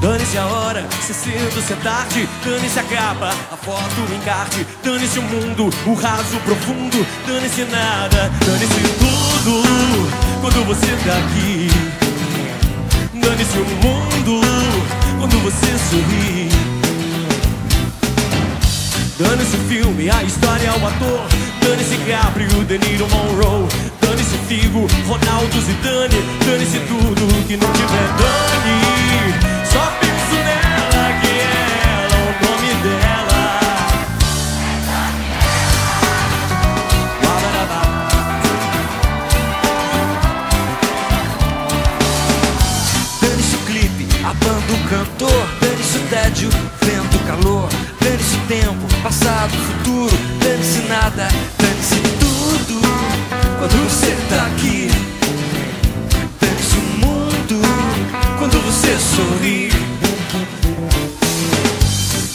Dane-se a hora, se cedo, se é tarde. Dane-se a capa, a foto, o encarte. Dane-se o mundo, o raso, profundo. Dane-se nada, dane-se tudo. Quando você tá aqui Dane-se o mundo. Quando você sorri Dane-se o filme, a história, o ator. Dane-se Gabriel, De Niro, Monroe. Dane-se Figo, Ronaldo, Zidane. Dane-se tudo que não tiver dane só penso nela, que é ela, o nome dela. Dane-se o clipe, a banda, o cantor. Dane-se o tédio, vento, calor Dane-se o tempo, passado, futuro Dane-se nada, dane-se tudo. Quando você tá aqui Dane-se o mundo. Quando você sorri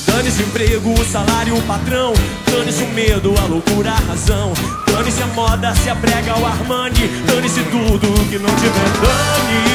Dane-se o emprego, o salário, o patrão. Dane-se o medo, a loucura, a razão. Dane-se a moda, se a prega, o Armani. Dane-se tudo que não tiver dane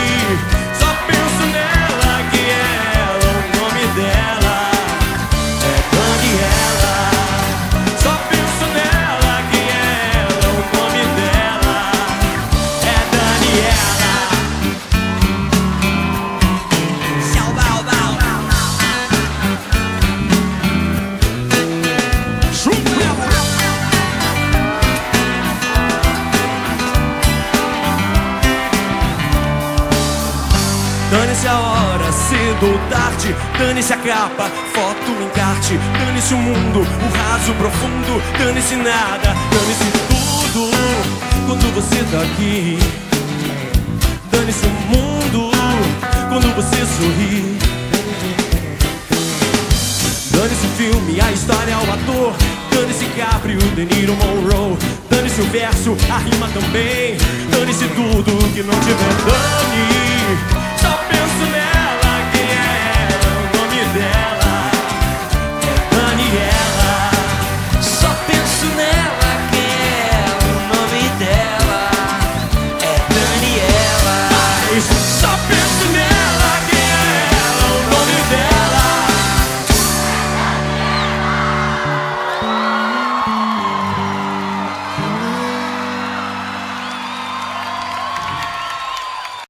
Dane-se a hora, cedo ou tarde. Dane-se a capa, foto, encarte. Dane-se o mundo, o raso, profundo. Dane-se nada, dane-se tudo. Quando você tá aqui Dane-se o mundo. Quando você sorri Dane-se o filme, a história, o ator. Dane-se Gabriel, De Niro, Monroe. Dane-se o verso, a rima também. Dane-se tudo que não tiver dane